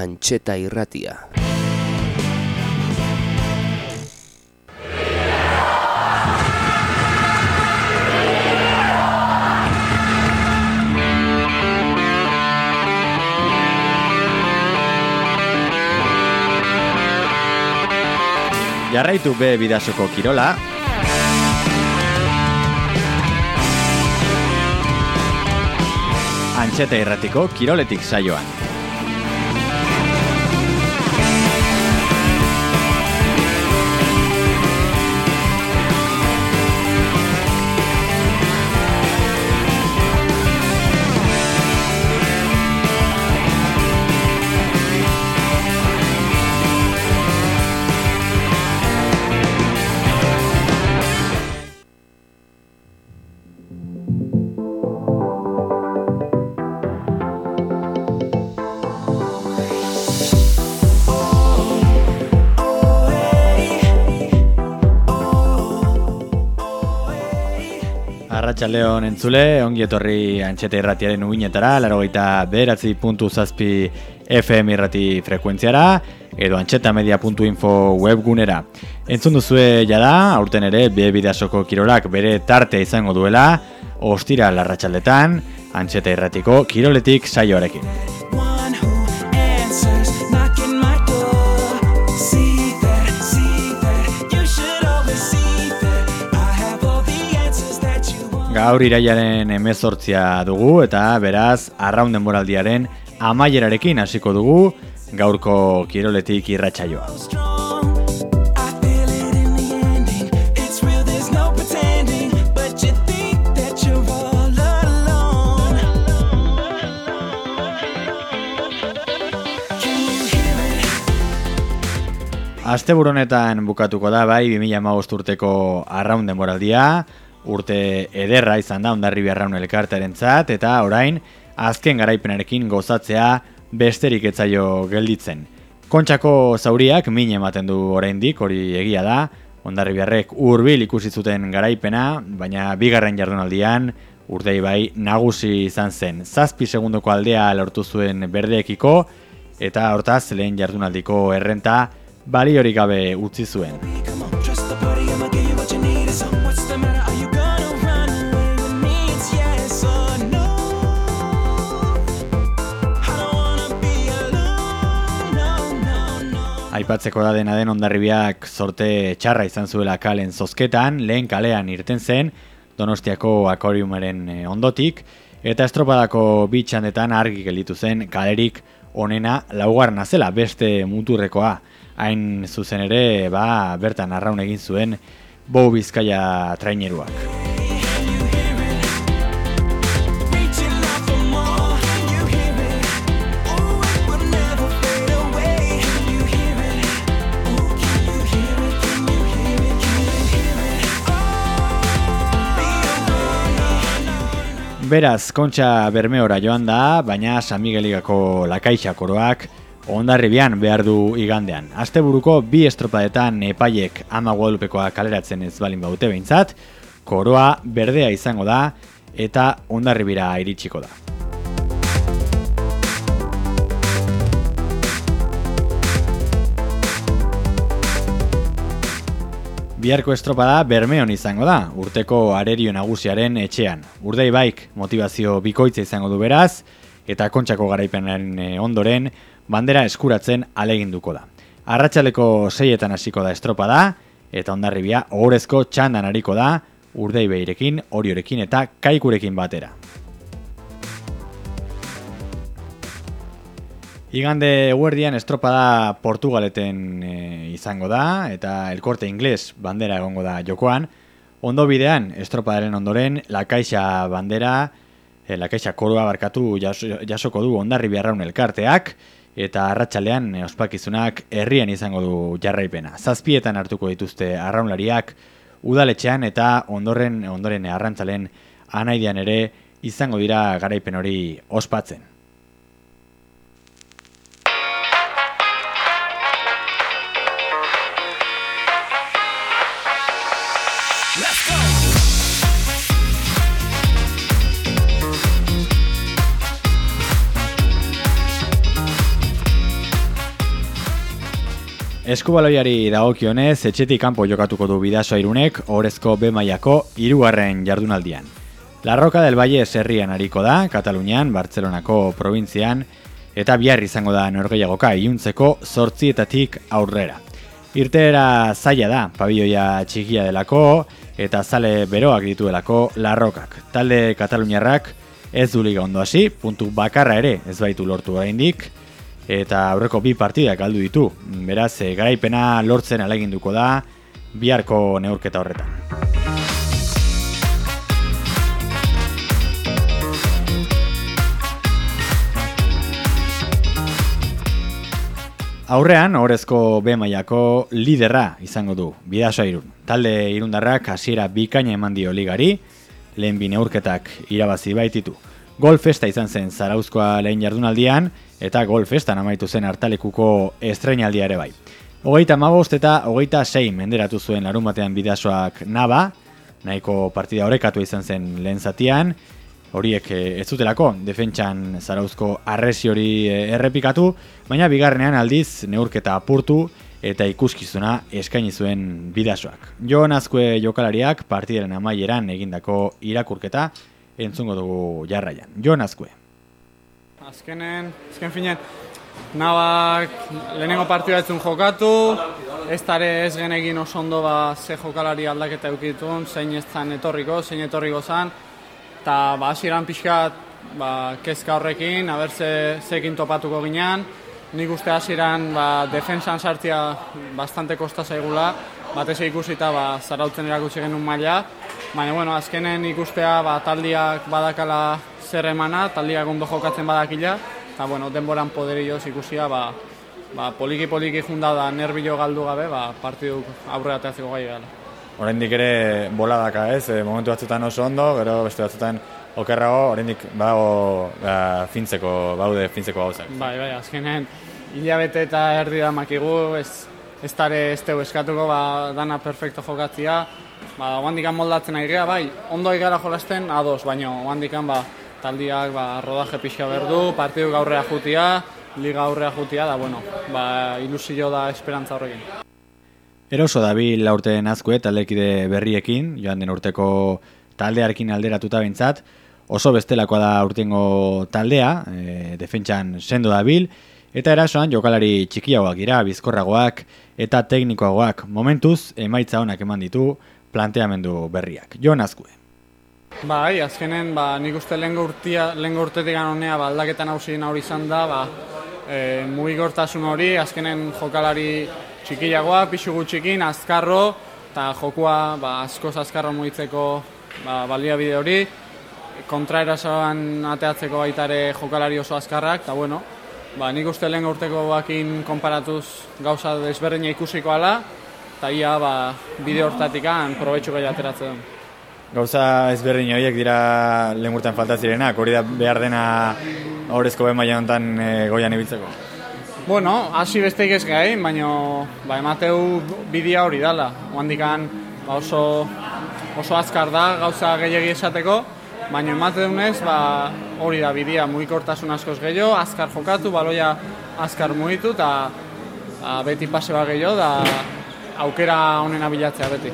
antxeta irratia. Jarraitu be bidasoko kirola. Antxeta irratiko kiroletik saioan. Arratxaldeon entzule, ongi etorri antxeta irratiaren uinetara, laro gaita beratzi puntu zazpi FM irrati frekuentziara, edo antxetamedia.info webgunera. Entzun duzue jada, aurten ere, bidasoko kirolak bere tarte izango duela, ostira larratxaldetan, antxeta irratiko kiroletik saioarekin. Gaur iraiaren emezortzia dugu eta beraz arraun denboraldiaren amaierarekin hasiko dugu gaurko kiroletik irratsaioa. Aste buronetan bukatuko da bai 2015 urteko arraun denboraldia, urte ederra izan da ondarri beharraun elkartaren zat, eta orain azken garaipenarekin gozatzea besterik etzaio gelditzen. Kontxako zauriak min ematen du oraindik hori egia da, ondarri beharrek urbil ikusi zuten garaipena, baina bigarren jardunaldian urtei bai nagusi izan zen. Zazpi segundoko aldea lortu zuen berdeekiko, eta hortaz lehen jardunaldiko errenta bali hori gabe utzi zuen. Aipatzeko da dena den ondarribiak sorte txarra izan zuela kalen zozketan, lehen kalean irten zen, donostiako akoriumaren eh, ondotik, eta estropadako bitxandetan argi gelditu zen kalerik onena laugarna zela beste muturrekoa. Hain zuzen ere, ba, bertan arraun egin zuen, bau bizkaia traineruak. Beraz, kontxa bermeora joan da, baina San Migueligako lakaixak oroak ondarribian behar du igandean. Asteburuko bi estropadetan epaiek ama guadupekoa kaleratzen ez balin baute behintzat, koroa berdea izango da eta ondarribira iritsiko da. Biharko estropada Bermeon izango da, urteko arerio nagusiaren etxean. Urdei baik motivazio bikoitza izango du beraz, eta kontxako garaipenaren eh, ondoren, bandera eskuratzen aleginduko da. Arratxaleko seietan hasiko da estropada, eta ondarribia ohorezko txandan hariko da, urdei behirekin, oriorekin eta kaikurekin batera. Igande eguerdian estropada Portugaleten e, izango da, eta elkorte ingles bandera egongo da jokoan. Ondo bidean, estropadaren ondoren, lakaixa bandera, e, lakaixa koroa barkatu jasoko du ondarri biarraun elkarteak, eta arratsalean e, ospakizunak herrian izango du jarraipena. Zazpietan hartuko dituzte arraunlariak, udaletxean eta ondoren ondoren arrantzalen anaidean ere izango dira garaipen hori ospatzen. Eskubaloiari dagokionez, etxetik kanpo jokatuko du bidasoa irunek, orezko bemaiako irugarren jardunaldian. Larroka del Valle herrian hariko da, Katalunian, Bartzelonako provintzian, eta bihar izango da norgeiagoka iuntzeko zortzietatik aurrera. Irteera zaila da, pabioia txikia delako, eta zale beroak dituelako larrokak. Talde Kataluniarrak ez du liga ondo hasi, puntu bakarra ere ez baitu lortu oraindik, eta aurreko bi partidak galdu ditu. Beraz, e, garaipena lortzen aleginduko da biharko neurketa horretan. Aurrean, orezko B mailako liderra izango du, bidasoa irun. Talde irundarrak hasiera bikaina eman dio ligari, lehen bi neurketak irabazi baititu. Gol festa izan zen zarauzkoa lehen jardunaldian, eta gol festan amaitu zen hartalekuko estreinaldia ere bai. Hogeita magost eta hogeita sei menderatu zuen larun batean bidasoak naba, nahiko partida horrekatu izan zen lehen zatian, horiek eh, ez zutelako, defentsan zarauzko arresi hori eh, errepikatu, baina bigarrenean aldiz neurketa apurtu eta ikuskizuna eskaini zuen bidasoak. Jo nazkue jokalariak partidaren amaieran egindako irakurketa entzungo dugu jarraian. Jo nazkue azkenen, azken finen, nabak lehenengo partida etzun jokatu, ez tare ez genegin oso ondo ba, ze jokalari aldaketa eukitun, zein ez zan etorriko, zein etorriko zan, eta ba, asiran pixkat ba, kezka horrekin, haber ze, zekin topatuko ginean, nik uste hasieran ba, defensan sartzia bastante kosta zaigula, batez ikusita ba, zarautzen erakutsi genuen maila, baina bueno, azkenen ikustea ba, taldiak badakala zer emana, taldiak ondo jokatzen badakila, eta bueno, denboran poderioz ikusia, ba, ba, poliki poliki junda da nerbilo galdu gabe, ba, partidu aurre ateatzeko gai gala. Oraindik ere boladaka ez, e, momentu batzutan oso ondo, gero beste batzutan okerrago, oraindik bago ba, fintzeko, baude fintzeko gauzak. Bai, bai, azkenen hilabete eta erdi da makigu, ez, ez tare ez teu eskatuko, ba, dana perfecto jokatzia, ba, oandikan moldatzen ari bai, ondo igara jolasten, ados, baina oandikan, ba, taldiak ba, rodaje pixka berdu, partidu gaurrea jutia, liga aurrea jutia, da, bueno, ba, ilusio da esperantza horrekin. Eroso da bi laurte nazkue taldekide berriekin, joan den urteko taldearekin alderatuta bintzat, oso bestelakoa da urtengo taldea, e, defentsan sendo da bil, eta erasoan jokalari txikiagoak ira, bizkorragoak eta teknikoagoak momentuz emaitza honak eman ditu planteamendu berriak. Jo nazkue. Bai, azkenen, ba, nik uste lehen urtia, lehen urtetik honea, ba, aldaketan hausi hori izan da, ba, e, mugigortasun hori, azkenen jokalari txikiagoa, pixu gutxikin, azkarro, eta jokua ba, askoz azkarro mugitzeko ba, baliabide hori, kontraerasoan ateatzeko baitare jokalari oso azkarrak, eta bueno, ba, nik uste lehen urteko bakin konparatuz gauza desberdina ikusiko ala, eta ia ba, bide hortatik probetxu gai ateratzen Gauza ezberdin horiek dira lehen urtean falta zirenak, hori da behar dena horrezko behen maia honetan e, goian ibiltzeko? Bueno, hasi besteik ez gai, baina ba, emateu bidea hori dala. Oandikan ba, oso, oso azkar da gauza gehiagi esateko, baina emateunez ba, hori da bidea mugikortasun askoz gehiago, azkar jokatu, baloia azkar mugitu, eta ba, beti pase bat gehiago, da aukera honen abilatzea beti.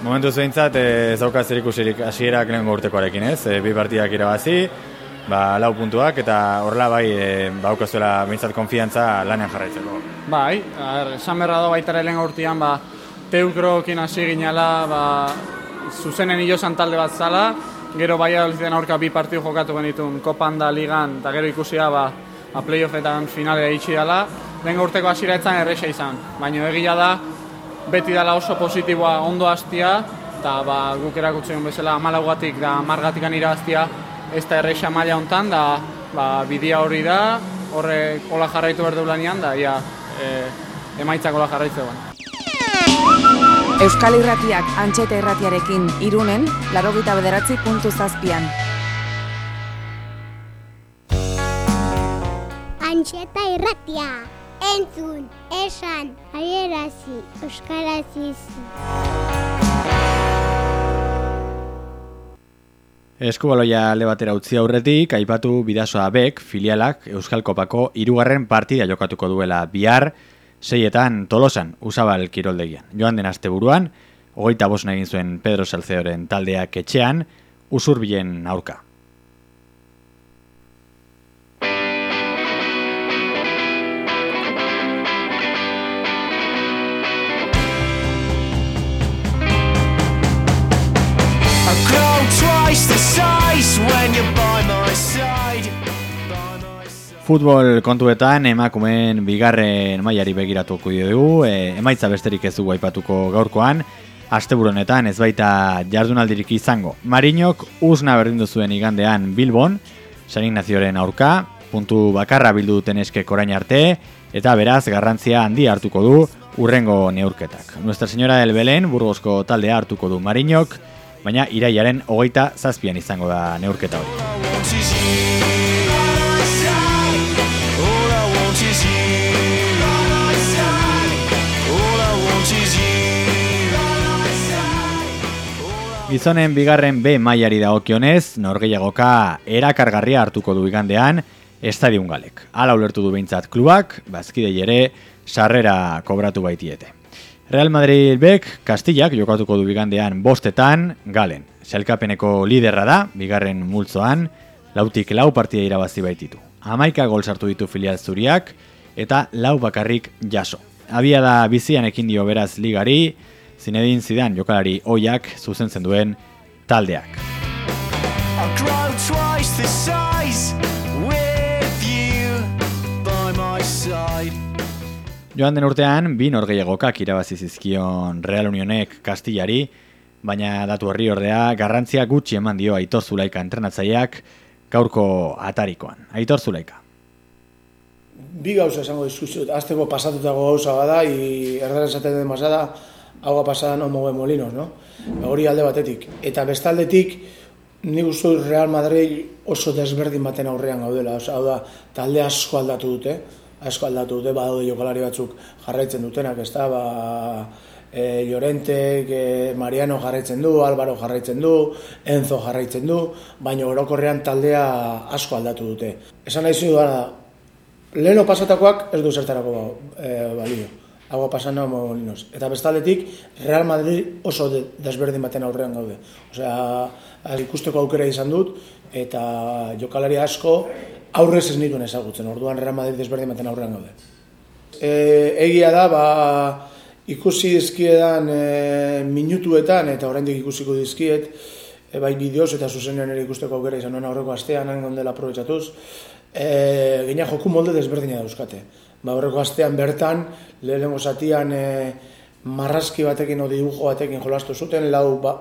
Momentu zeintzat ez dauka zer ikusirik hasierak lehengo urtekoarekin, ez? E, bi partidak irabazi, ba, lau puntuak eta horrela bai e, baukazuela mintzat konfiantza lanean jarraitzeko. Bai, esan berra da baitara lehengo urtean, ba, teukrokin hasi ginela, ba, zuzenen hilo talde bat zala, gero bai altzen aurka bi partidu jokatu genitun, kopan da ligan, eta gero ikusia, ba, ba playoffetan finalea itxi dela, lehengo urteko hasiera etzan erresa izan, baina egia da, beti dala oso positiboa ondo hastia eta ba, guk erakutzen bezala amalaugatik da amargatik anira hastia ez da erreixa maila hontan da ba, bidia hori da horre hola jarraitu behar lanian da ia, e, emaitzak hola jarraitu Euskal Irratiak antxeta irratiarekin irunen, laro gita bederatzi puntu zazpian. Antxeta irratia, entzun! esan, aierazi, euskaraziz. Eskubaloia alde batera utzi aurretik, aipatu bidasoa bek, filialak, Euskal Kopako irugarren partida jokatuko duela bihar, seietan tolosan usabal kiroldegian. Joan den asteburuan, hogeita bosna egin zuen Pedro Salcedoren taldeak etxean, usurbilen aurka. Grow twice the size when. Futbol kontuetan emakumeen bigarren mailari begiratuko dugu, e, emaitza besterik ez dugu aipatuko gaurkoan, asteburu honetan ez baita jardunaldirik izango. Marinok usna berdindu zuen igandean Bilbon, San Ignazioren aurka, puntu bakarra bildu duten eskek orain arte, eta beraz garrantzia handi hartuko du urrengo neurketak. Nuestra Señora del Belén, Burgosko taldea hartuko du Marinok, baina iraiaren hogeita zazpian izango da neurketa hori. Gizonen bigarren B mailari dagokionez, norgeiagoka erakargarria hartuko du igandean Estadion Galek. Hala ulertu du behintzat klubak, bazkidei ere sarrera kobratu baitiete. Real Madrid bek Castillak jokatuko du bigandean bostetan Galen. Selkapeneko liderra da, bigarren multzoan, lautik lau partida irabazi baititu. Hamaika gol sartu ditu filial zuriak, eta lau bakarrik jaso. Abia da bizian ekin dio beraz ligari, Zinedin Zidane jokalari oiak zuzentzen duen taldeak. Joan den urtean, bi norgehiagokak irabazi zizkion Real Unionek Kastillari, baina datu horri ordea garrantzia gutxi eman dio Aitor Zulaika entrenatzaileak gaurko atarikoan. Aitor Zulaika. bi gauza esango dizkuzut, azteko pasatutako gauza bada, i erdaraz esaten den pasada, agua pasada no mueve molinos, no? Hori alde batetik. Eta bestaldetik, ni uste Real Madrid oso desberdin baten aurrean gaudela. Osa, hau da, talde asko aldatu dute, asko aldatu dute, badaude jokalari batzuk jarraitzen dutenak, ez da, ba, e, Llorentek, e, Mariano jarraitzen du, Álvaro jarraitzen du, Enzo jarraitzen du, baina orokorrean taldea asko aldatu dute. Esan nahi zu da, leheno pasatakoak ez du zertarako e, balio. Agua pasana molinos. Eta bestaldetik, Real Madrid oso de, desberdin baten aurrean gaude. Osea, ikusteko aukera izan dut, eta jokalari asko aurrez ez nituen ezagutzen. Orduan Real Madrid desberdin baten aurrean gaude. E, egia da, ba, ikusi dizkiedan e, minutuetan, eta oraindik ikusiko dizkiet, e, bai bideoz eta zuzenean ere ikusteko aukera izan nuen aurreko astean, hangon dela aprobetsatuz, e, gina joku molde desberdina dauzkate. Ba, aurreko astean bertan, lehenengo zatian e, marrazki batekin o dibujo batekin jolastu zuten, lau, ba,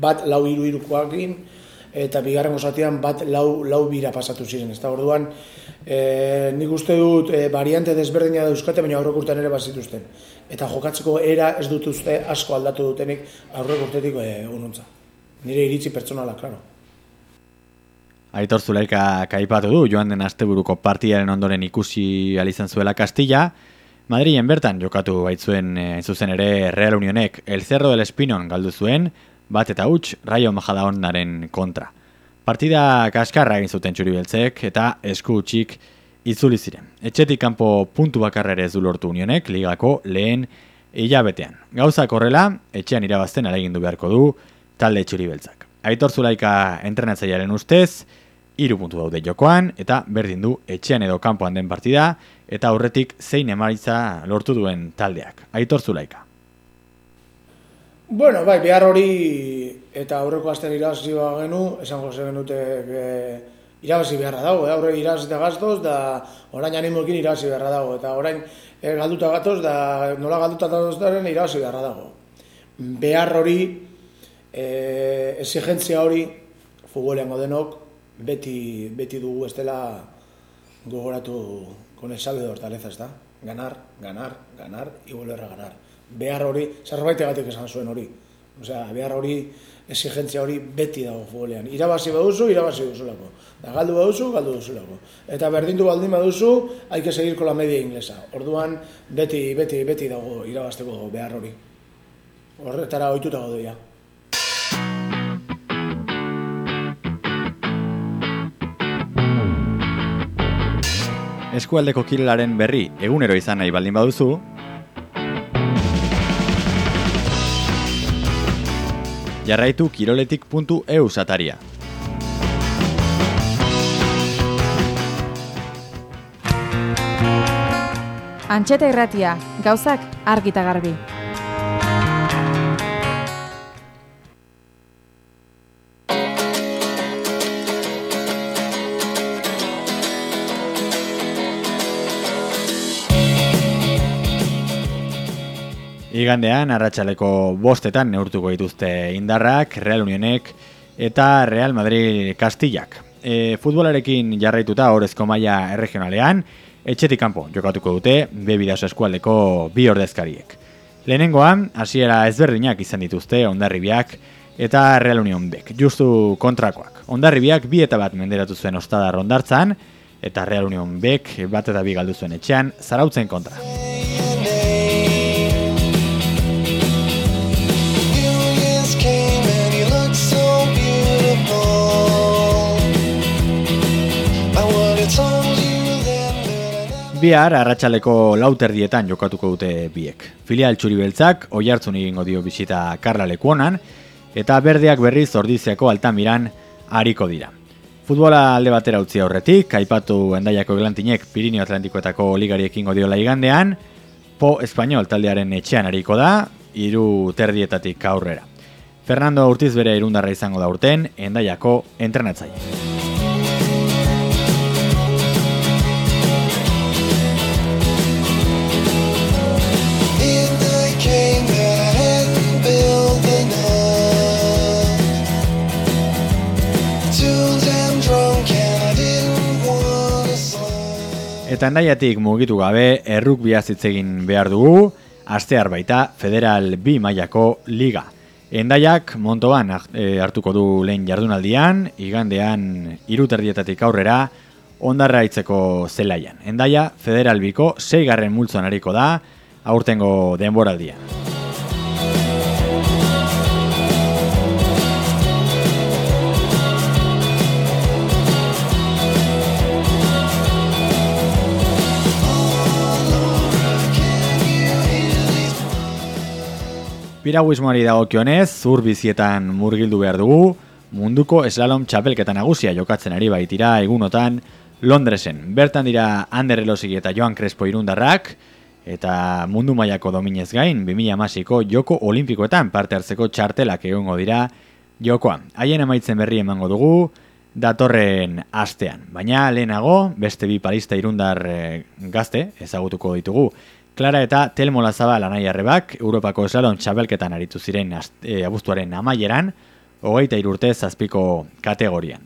bat lau hiru hirukoakin, eta bigarrengo zatian bat lau, lau bira pasatu ziren. Ez da, orduan, e, nik uste dut e, variante desberdina dauzkate, baina aurreko urtean ere bazituzten. Eta jokatzeko era ez dut uste asko aldatu dutenik aurreko urtetik e, ununtza. Nire iritzi pertsonala, klaro. Aitor Zulaika kaipatu du, joan den asteburuko partidaren ondoren ikusi alizan zuela Castilla, Madrilen bertan jokatu baitzuen e, zuzen ere Real Unionek El Cerro del Espinon galdu zuen, bat eta huts Rayo Majadahonaren kontra. Partida kaskarra egin zuten txuribeltzek eta esku utxik itzuli ziren. Etxetik kanpo puntu bakarra ere ez du lortu Unionek ligako lehen hilabetean. Gauzak horrela, etxean irabazten alegindu beharko du talde txuribeltzak. Aitor Zulaika entrenatzailearen ustez, hiru puntu daude jokoan, eta berdin du etxean edo kanpoan den partida, eta aurretik zein emaitza lortu duen taldeak. Aitor Zulaika. Bueno, bai, behar hori eta aurreko astean irabazi genu, esango zen genute e, irabazi beharra dago, eh? aurre irabazi eta gaztoz, da orain animoekin irabazi beharra dago, eta orain e, galduta gatoz, da nola galduta gatozdaren irabazi beharra dago. Behar hori, e, exigentzia hori, futbolean denok, beti, beti dugu ez dela gogoratu con el salve de hortaleza, ez da? Ganar, ganar, ganar, y volver a ganar. Behar hori, zerbaitegatik esan zuen hori. Osea, behar hori, exigentzia hori beti dago futbolean. Irabazi baduzu, irabazi duzulako. Da galdu baduzu, galdu duzulako. Eta berdindu baldin baduzu, hay que seguir con la media inglesa. Orduan, beti, beti, beti dago irabazteko behar hori. Horretara ohituta gaude ja. eskualdeko kirolaren berri egunero izan nahi baldin baduzu, jarraitu kiroletik.eu zataria. Antxeta irratia, gauzak argita garbi. Igandean, arratsaleko bostetan neurtuko dituzte indarrak, Real Unionek eta Real Madrid Castillak. E, futbolarekin jarraituta horrezko maila erregionalean, etxetik kanpo jokatuko dute bebidaso eskualdeko bi ordezkariek. Lehenengoan, hasiera ezberdinak izan dituzte ondarribiak eta Real Union bek, justu kontrakoak. Ondarribiak bi eta bat menderatu zuen ostada rondartzan, eta Real Union bek bat eta bi galdu zuen etxean, zarautzen kontra. Bihar, arratsaleko lauterdietan jokatuko dute biek. Filial txuri beltzak, oi hartzun egingo dio bisita Karla Lekuonan, eta berdeak berriz ordiziako altamiran hariko dira. Futbola alde batera utzi aurretik, aipatu endaiako eglantinek Pirinio Atlantikoetako ligari ekingo diola igandean, Po Espanyol taldearen etxean hariko da, hiru terdietatik aurrera. Fernando Urtiz bere irundarra izango da urten, endaiako entrenatzaile. Eta endaiatik mugitu gabe erruk hitz egin behar dugu, astear baita Federal B mailako liga. Endaiak montoan eh, hartuko du lehen jardunaldian, igandean iruterdietatik aurrera, ondarra itzeko zelaian. Endaia Federal Biko seigarren multzoan hariko da, aurtengo denboraldian. Piraguismoari dagokionez, zur bizietan murgildu behar dugu, munduko slalom txapelketa nagusia jokatzen ari baitira egunotan Londresen. Bertan dira Ander Elosigi eta Joan Crespo irundarrak, eta mundu mailako dominez gain, 2006ko joko olimpikoetan parte hartzeko txartelak egongo dira jokoan. Haien amaitzen berri emango dugu, datorren astean. Baina lehenago, beste bi palista irundar eh, gazte ezagutuko ditugu. Klara eta Telmo Lazabal anai arrebak, Europako eslalon txabelketan aritu ziren ast- eh, abuztuaren amaieran, hogeita irurte zazpiko kategorian.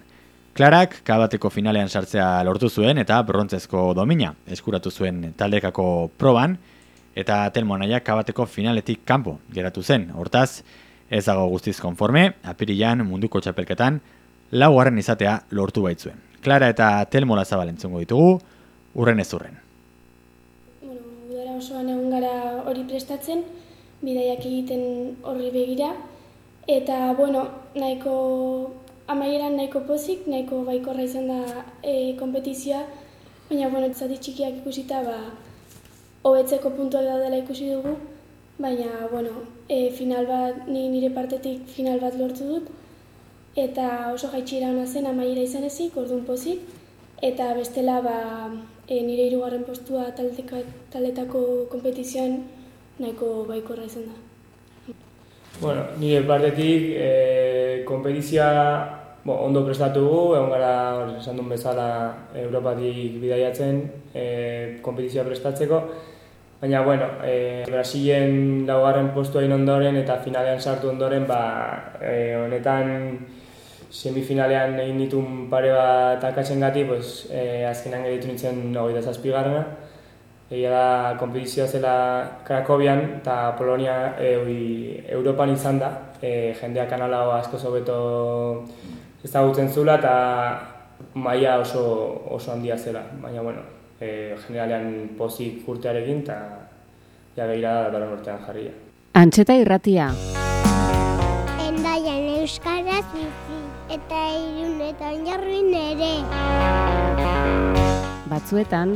Klarak kabateko finalean sartzea lortu zuen eta brontzezko domina eskuratu zuen taldekako proban, eta Telmo anaiak kabateko finaletik kanpo geratu zen. Hortaz, ez dago guztiz konforme, apirilan munduko txapelketan laugarren izatea lortu baitzuen. Klara eta Telmo Lazabal entzungo ditugu, urren ez urren. Osoan egon gara hori prestatzen, bidaiak egiten horri begira, eta, bueno, nahiko amaieran nahiko pozik, nahiko baikorra izan da e, kompetizioa, baina, bueno, zati txikiak ikusita, ba, hobetzeko puntuak daudela ikusi dugu, baina, bueno, e, final bat, ni nire partetik final bat lortu dut, eta oso jaitxira ona zen amaiera izan ezik, orduan pozik, eta bestela ba, e, nire hirugarren postua taldeka, taldetako kompetizioan nahiko baikorra izan da. Bueno, nire partetik e, kompetizioa bo, ondo prestatu gu, egon gara, esan duen bezala, Europatik bidaiatzen e, kompetizioa prestatzeko. Baina, bueno, e, Brasilen laugarren postua egin ondoren eta finalean sartu ondoren, ba, e, honetan semifinalean egin ditun pare bat akatzen gati, pues, e, azkenan geditu nintzen hogeita zazpigarrena. Egia da, kompetizioa zela Krakobian eta Polonia e, oi, Europan izan da. E, jendeak kanala asko hobeto ezagutzen zula eta maila oso, oso handia zela. Baina, bueno, e, generalean pozik urtearekin eta ja behira da datorren urtean jarria. Antxeta irratia, euskaraz bizi eta irunetan jarruin ere. batzuetan,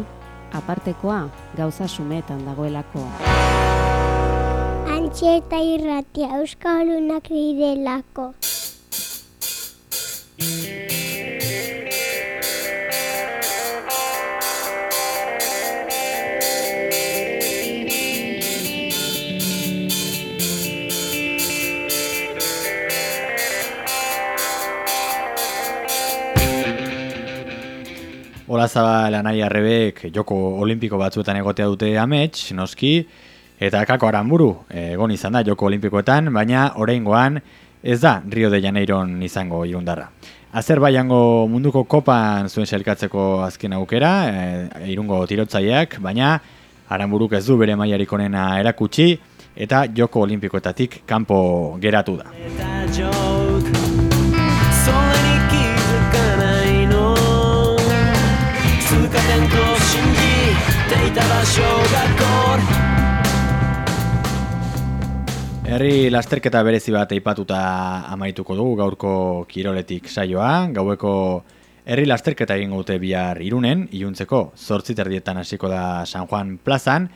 apartekoa gauza sumetan dagoelako. Antxe Antxeta irratia euskalunak direlako. Ola zabal anai arrebek joko olimpiko batzuetan egotea dute amets, noski, eta kako aranburu egon izan da joko olimpikoetan, baina oraingoan ez da Rio de Janeiron izango irundarra. Azerbaiango munduko kopan zuen selkatzeko azken aukera, e, irungo tirotzaileak, baina aranburuk ez du bere mailarik onena erakutsi, eta joko olimpikoetatik kanpo geratu da. baita da xogakor Herri lasterketa berezi bat aipatuta amaituko dugu gaurko kiroletik saioa, gaueko herri lasterketa egingo dute bihar irunen, iuntzeko zortziterdietan hasiko da San Juan plazan,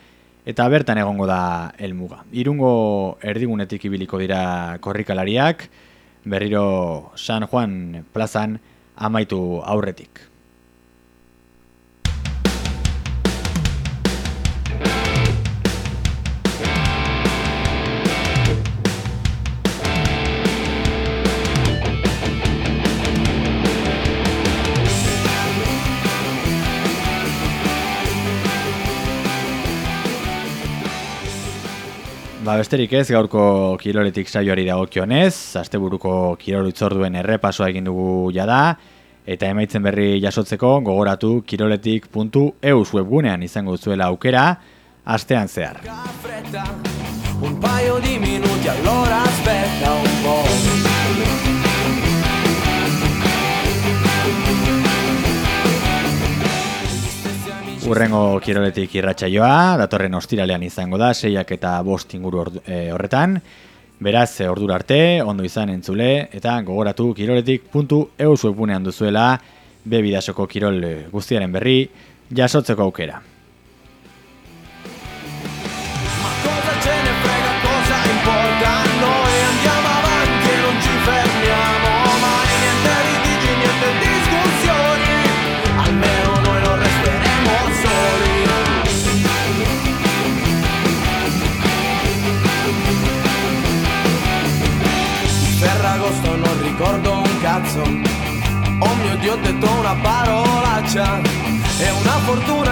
eta bertan egongo da elmuga. Irungo erdigunetik ibiliko dira korrikalariak, berriro San Juan plazan amaitu aurretik. Ba, besterik ez, gaurko kiroletik saioari dagokionez, asteburuko kirol itzorduen errepasoa egin dugu jada, eta emaitzen berri jasotzeko gogoratu kiroletik.eus webgunean izango zuela aukera, astean zehar. un paio di minuti allora Urrengo kiroletik irratsaioa datorren ostiralean izango da, seiak eta bost inguru ordu- eh, horretan. Beraz, eh, ordura arte, ondo izan entzule, eta gogoratu kiroletik.eus webgunean duzuela, be bidasoko kirol eh, guztiaren berri, jasotzeko aukera. Parolaccia. È una fortuna